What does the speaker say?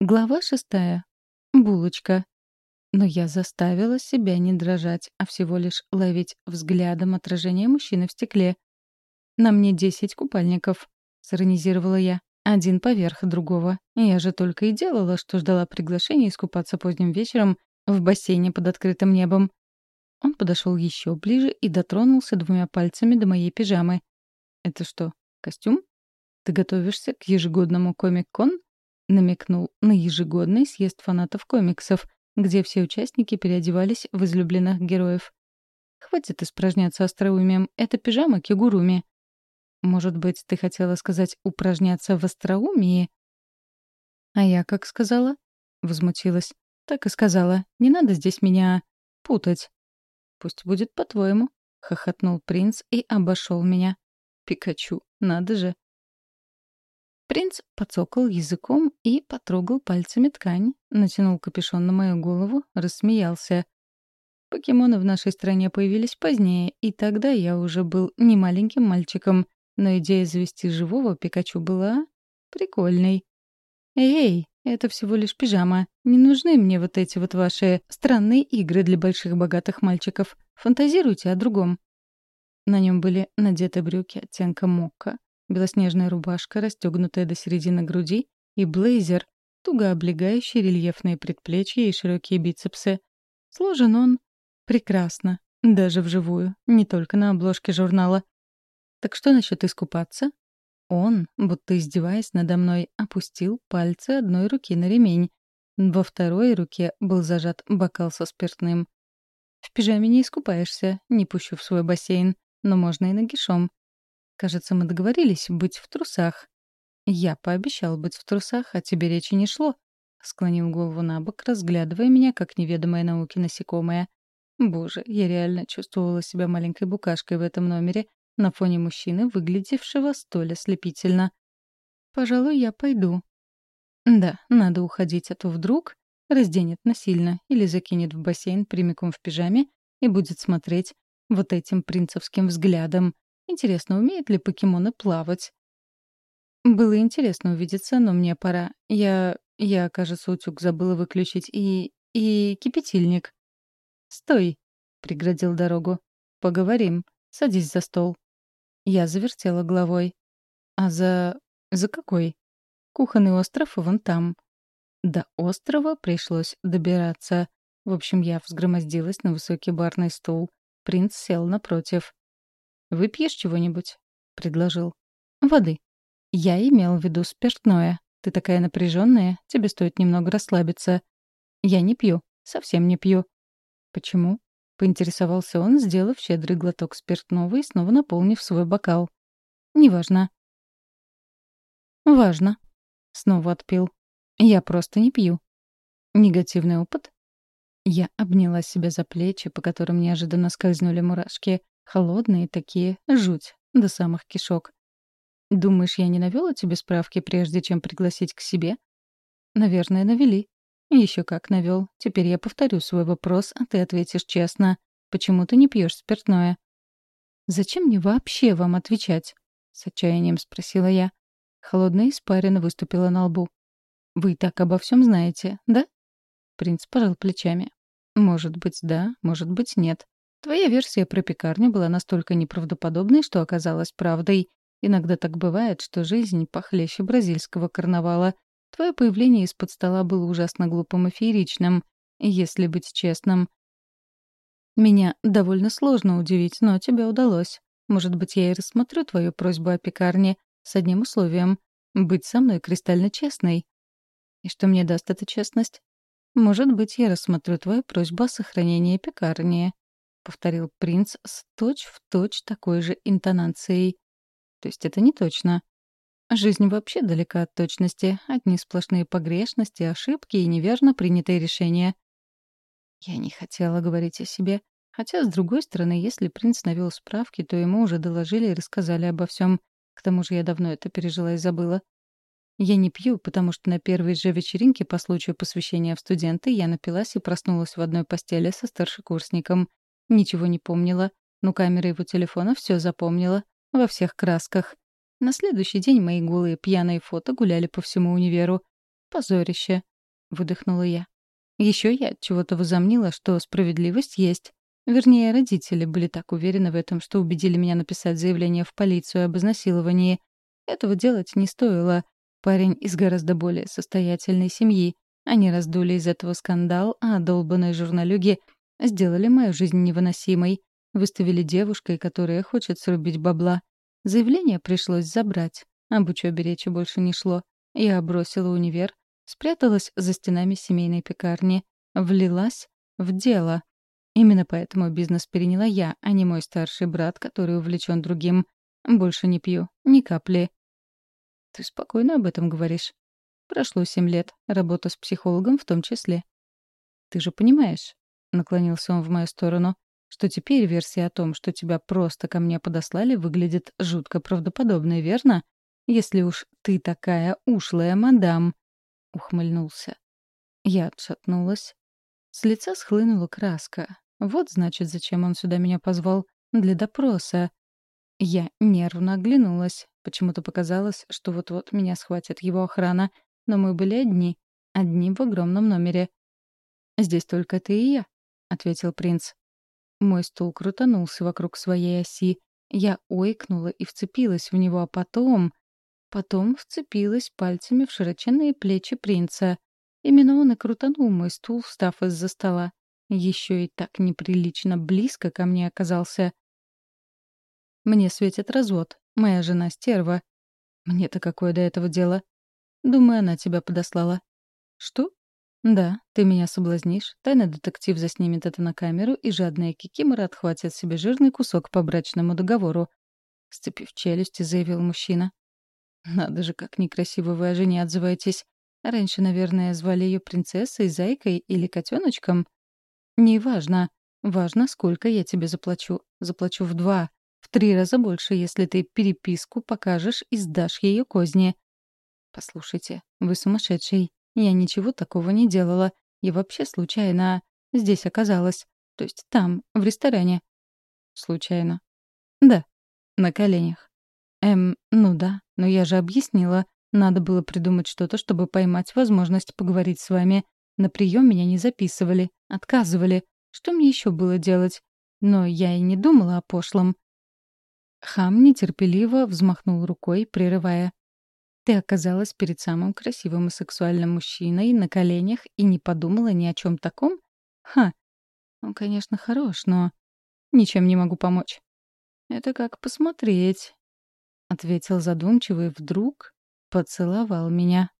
Глава шестая. Булочка. Но я заставила себя не дрожать, а всего лишь ловить взглядом отражение мужчины в стекле. «На мне десять купальников», — сиронизировала я. «Один поверх другого. Я же только и делала, что ждала приглашения искупаться поздним вечером в бассейне под открытым небом». Он подошел еще ближе и дотронулся двумя пальцами до моей пижамы. «Это что, костюм? Ты готовишься к ежегодному комик-кон?» Намекнул на ежегодный съезд фанатов комиксов, где все участники переодевались в излюбленных героев. «Хватит испражняться остроумием, это пижама кигуруми». «Может быть, ты хотела сказать «упражняться в остроумии»?» «А я как сказала?» — возмутилась. «Так и сказала. Не надо здесь меня путать». «Пусть будет по-твоему», — хохотнул принц и обошел меня. «Пикачу, надо же, Принц подсокал языком и потрогал пальцами ткань, натянул капюшон на мою голову, рассмеялся. Покемоны в нашей стране появились позднее, и тогда я уже был не маленьким мальчиком, но идея завести живого Пикачу была прикольной. «Эй, это всего лишь пижама. Не нужны мне вот эти вот ваши странные игры для больших богатых мальчиков. Фантазируйте о другом». На нем были надеты брюки оттенка мокка, белоснежная рубашка, расстегнутая до середины груди, и блейзер, туго облегающий рельефные предплечья и широкие бицепсы. Сложен он прекрасно, даже вживую, не только на обложке журнала. Так что насчет искупаться? Он, будто издеваясь надо мной, опустил пальцы одной руки на ремень. Во второй руке был зажат бокал со спиртным. В пижаме не искупаешься, не пущу в свой бассейн, но можно и нагишом. Кажется, мы договорились быть в трусах. Я пообещал быть в трусах, а тебе речи не шло. Склонил голову на бок, разглядывая меня, как неведомая науки насекомое. Боже, я реально чувствовала себя маленькой букашкой в этом номере, на фоне мужчины, выглядевшего столь ослепительно. «Пожалуй, я пойду». Да, надо уходить, а то вдруг разденет насильно или закинет в бассейн прямиком в пижаме и будет смотреть вот этим принцевским взглядом, Интересно, умеют ли покемоны плавать? Было интересно увидеться, но мне пора. Я... я, кажется, утюг забыла выключить и... и кипятильник. «Стой!» — преградил дорогу. «Поговорим. Садись за стол». Я завертела головой. «А за... за какой?» «Кухонный остров вон там». До острова пришлось добираться. В общем, я взгромоздилась на высокий барный стул. Принц сел напротив. «Выпьешь чего-нибудь?» — предложил. «Воды». «Я имел в виду спиртное. Ты такая напряженная, тебе стоит немного расслабиться». «Я не пью. Совсем не пью». «Почему?» — поинтересовался он, сделав щедрый глоток спиртного и снова наполнив свой бокал. «Неважно». «Важно». Снова отпил. «Я просто не пью». «Негативный опыт?» Я обняла себя за плечи, по которым неожиданно скользнули мурашки. Холодные такие, жуть, до самых кишок. Думаешь, я не навёла тебе справки, прежде чем пригласить к себе? Наверное, навели. Еще как навёл. Теперь я повторю свой вопрос, а ты ответишь честно. Почему ты не пьешь спиртное? Зачем мне вообще вам отвечать? С отчаянием спросила я. Холодная испарина выступила на лбу. Вы так обо всем знаете, да? Принц пожал плечами. Может быть, да, может быть, нет. Твоя версия про пекарню была настолько неправдоподобной, что оказалась правдой. Иногда так бывает, что жизнь похлеще бразильского карнавала. Твое появление из-под стола было ужасно глупым и фееричным, если быть честным. Меня довольно сложно удивить, но тебе удалось. Может быть, я и рассмотрю твою просьбу о пекарне с одним условием — быть со мной кристально честной. И что мне даст эта честность? Может быть, я рассмотрю твою просьбу о сохранении пекарни повторил принц с точь-в-точь точь такой же интонацией. То есть это не точно. Жизнь вообще далека от точности. Одни сплошные погрешности, ошибки и неверно принятые решения. Я не хотела говорить о себе. Хотя, с другой стороны, если принц навел справки, то ему уже доложили и рассказали обо всем. К тому же я давно это пережила и забыла. Я не пью, потому что на первой же вечеринке по случаю посвящения в студенты я напилась и проснулась в одной постели со старшекурсником. Ничего не помнила, но камера его телефона все запомнила, во всех красках. На следующий день мои голые пьяные фото гуляли по всему универу. Позорище. — выдохнула я. Еще я чего-то возомнила, что справедливость есть. Вернее, родители были так уверены в этом, что убедили меня написать заявление в полицию об изнасиловании. Этого делать не стоило. Парень из гораздо более состоятельной семьи. Они раздули из этого скандал, а долбанные журналюги сделали мою жизнь невыносимой. Выставили девушкой, которая хочет срубить бабла. Заявление пришлось забрать. Об учебе речи больше не шло. Я бросила универ, спряталась за стенами семейной пекарни, влилась в дело. Именно поэтому бизнес переняла я, а не мой старший брат, который увлечен другим. Больше не пью, ни капли. Ты спокойно об этом говоришь. Прошло семь лет, работа с психологом в том числе. Ты же понимаешь, — наклонился он в мою сторону, — что теперь версия о том, что тебя просто ко мне подослали, выглядит жутко правдоподобной, верно? Если уж ты такая ушлая мадам, — ухмыльнулся. Я отшатнулась. С лица схлынула краска. Вот, значит, зачем он сюда меня позвал. Для допроса. Я нервно оглянулась. Почему-то показалось, что вот-вот меня схватит его охрана. Но мы были одни. Одни в огромном номере. «Здесь только ты и я», — ответил принц. Мой стул крутанулся вокруг своей оси. Я ойкнула и вцепилась в него, а потом... Потом вцепилась пальцами в широченные плечи принца. Именно он и крутанул мой стул, встав из-за стола. Еще и так неприлично близко ко мне оказался. Мне светит развод. Моя жена стерва. Мне-то какое до этого дело? Думаю, она тебя подослала. Что? Да, ты меня соблазнишь, тайный детектив заснимет это на камеру, и жадная кикимора отхватит себе жирный кусок по брачному договору. Сцепив челюсти, заявил мужчина. Надо же, как некрасиво вы о жене отзываетесь. Раньше, наверное, звали ее принцессой, зайкой или котеночком. Неважно. Важно, сколько я тебе заплачу. Заплачу в два, в три раза больше, если ты переписку покажешь и сдашь ее козни. Послушайте, вы сумасшедший. Я ничего такого не делала. Я вообще случайно здесь оказалась. То есть там, в ресторане. Случайно. Да, на коленях. Эм, ну да, но я же объяснила. Надо было придумать что-то, чтобы поймать возможность поговорить с вами. На прием меня не записывали, отказывали. Что мне еще было делать? Но я и не думала о пошлом. Хам нетерпеливо взмахнул рукой, прерывая. «Ты оказалась перед самым красивым и сексуальным мужчиной на коленях и не подумала ни о чем таком? Ха! Он, конечно, хорош, но... Ничем не могу помочь». «Это как посмотреть», — ответил задумчиво и вдруг поцеловал меня.